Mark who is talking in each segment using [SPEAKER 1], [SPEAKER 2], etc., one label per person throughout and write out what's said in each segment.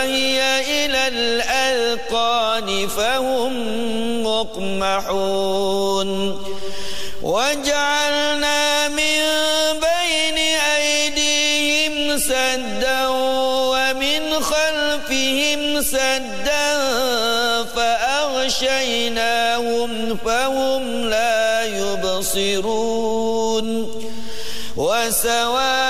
[SPEAKER 1] فهي إلى الأذقان فهم مقمحون. وجعلنا من بين أيديهم سدا ومن خلفهم سدا فأغشيناهم فهم لا يبصرون. وسواء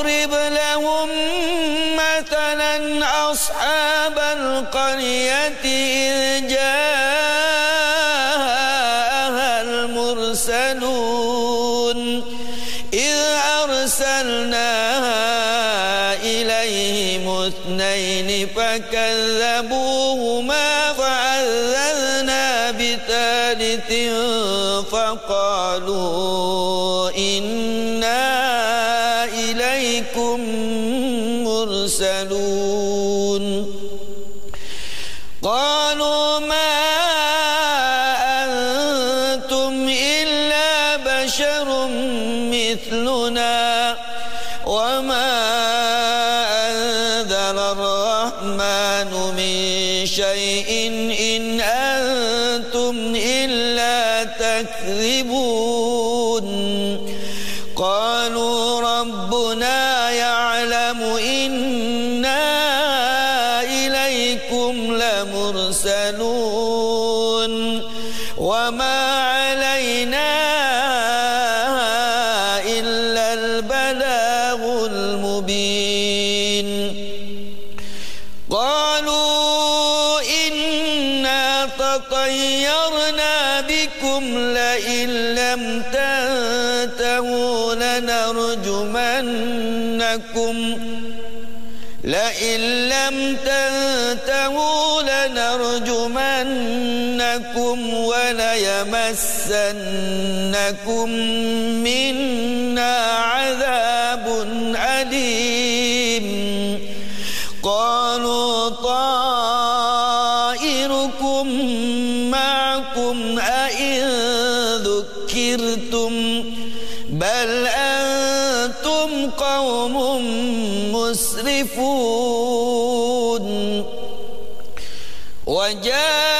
[SPEAKER 1] واضرب لهم مثلا أصحاب القرية إذ جاءها قالوا ما البلاغ المبين. قالوا إنا تطيرنا بكم لئن لم تنتهوا لنرجمنكم لئن لم تنتهوا لنرجمنكم وليمسنكم منا عذاب أليم. قالوا طائركم معكم أئن ذكرتم بل أنتم قوم مسرفون. وجاء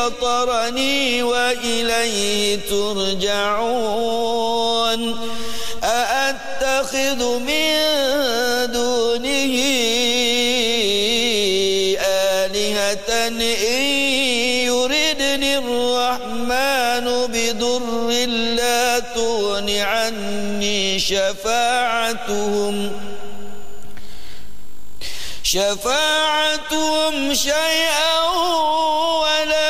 [SPEAKER 1] فطرني وإليه ترجعون. أأتخذ من دونه آلهة إن يردني الرحمن بضر لا تغن عني شفاعتهم. شفاعتهم شيئا ولا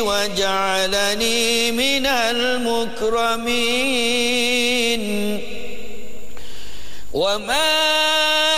[SPEAKER 1] وجعلني من المكرمين. وما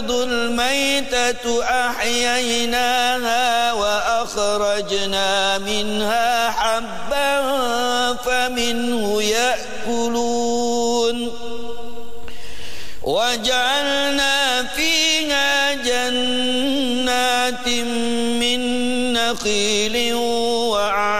[SPEAKER 1] الأرض الميتة أحييناها وأخرجنا منها حبا فمنه يأكلون. وجعلنا فيها جنات من نخيل وعناب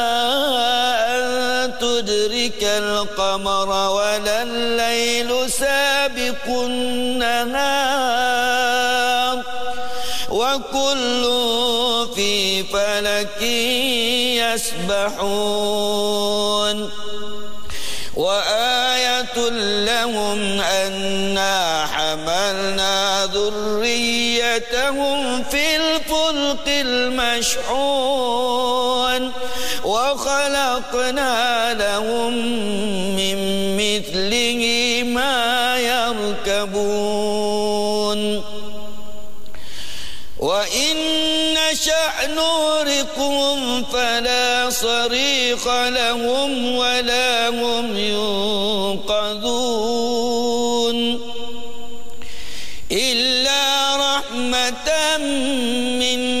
[SPEAKER 1] القمر ولا الليل سابق النهار وكل في فلك يسبحون. وآية لهم أنا حملنا ذريتهم في الفلق المشحون. وخلقنا لهم من مثله ما يركبون. وإن نشأ نورقهم فلا صريخ لهم ولا هم ينقذون. إلا رحمة منا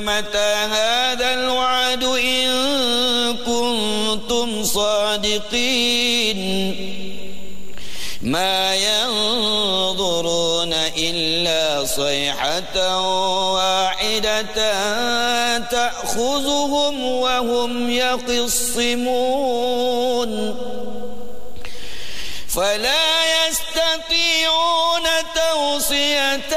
[SPEAKER 1] متى هذا الوعد إن كنتم صادقين؟ ما ينظرون إلا صيحة واحدة تأخذهم وهم يخصمون فلا يستطيعون توصية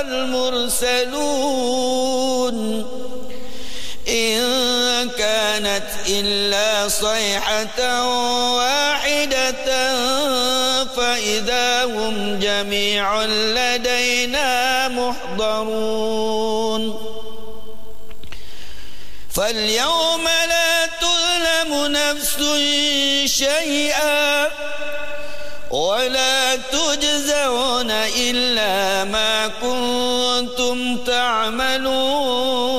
[SPEAKER 1] المرسلون إن كانت إلا صيحة واحدة فإذا هم جميع لدينا محضرون فاليوم لا تظلم نفس شيئا ولا تجزون إلا ما كنتم تعملون.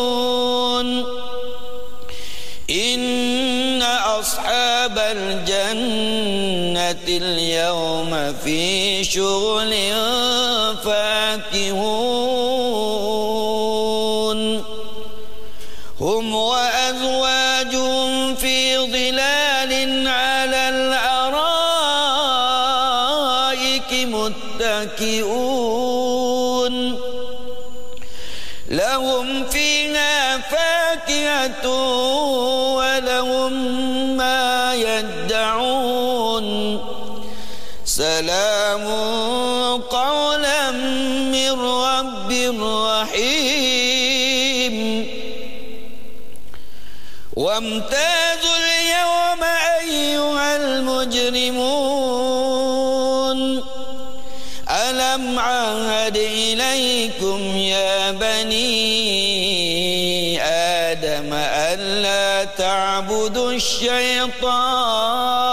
[SPEAKER 1] إن أصحاب الجنة اليوم في شغل فاكهون. هم وأزواجهم في ظلال على الأرائك ولهم ما يدعون. سلام قولا من رب رحيم. وامتازوا اليوم أيها المجرمون. ألم عهد إليكم يا بني ألا تعبدوا الشيطان.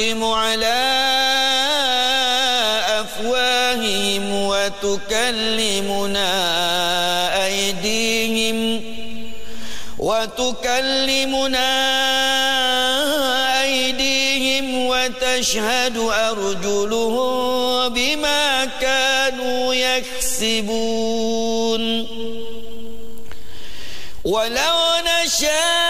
[SPEAKER 1] نختم على أفواههم وتكلمنا أيديهم وتكلمنا أيديهم وتشهد أرجلهم بما كانوا يكسبون. ولو نشاء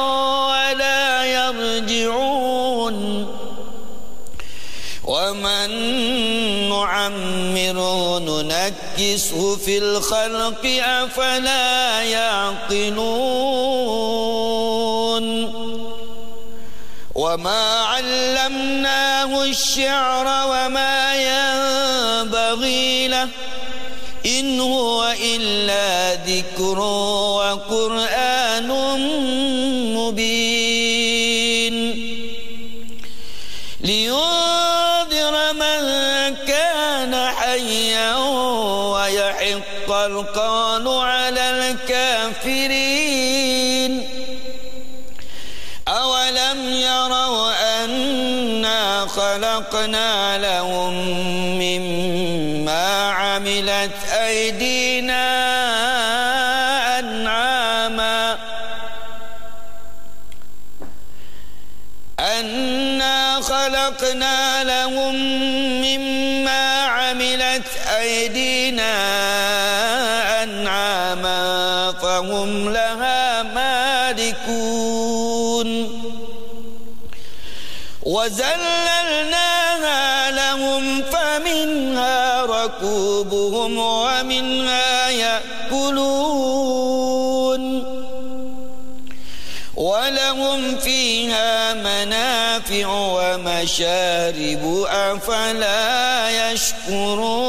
[SPEAKER 1] ننكسه في الخلق أفلا يعقلون وما علمناه الشعر وما ينبغي له إن هو إلا ذكر وقرآن ويحق القول على الكافرين. أولم يروا أنا خلقنا لهم مما عملت أيدينا أنعاما. أنا خلقنا لهم وزللناها لهم فمنها ركوبهم ومنها يأكلون. ولهم فيها منافع ومشارب أفلا يشكرون.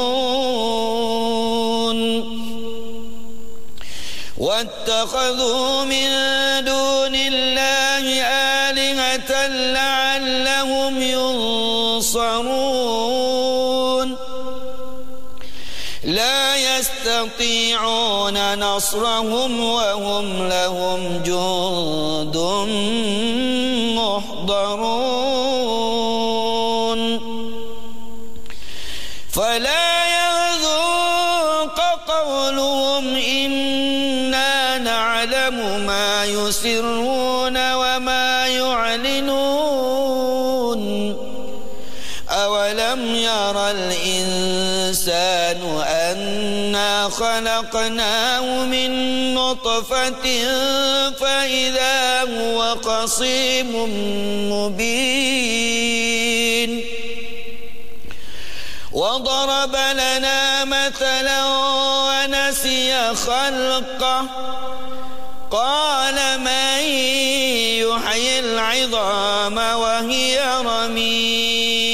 [SPEAKER 1] واتخذوا من دون يستطيعون نصرهم وهم لهم جند محضرون. فلا يهذنك قولهم إنا نعلم ما يسرون. خلقناه من نطفة فإذا هو قصيم مبين وضرب لنا مثلا ونسي خلقه قال من يحيي العظام وهي رمين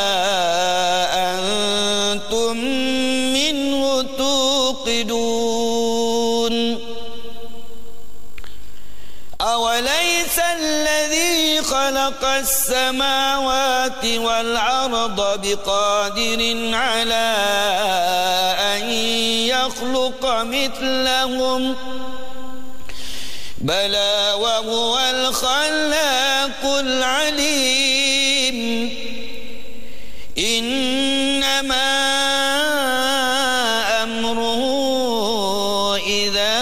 [SPEAKER 1] السماوات والأرض بقادر على أن يخلق مثلهم. بلى وهو الخلاق العليم. إنما أمره إذا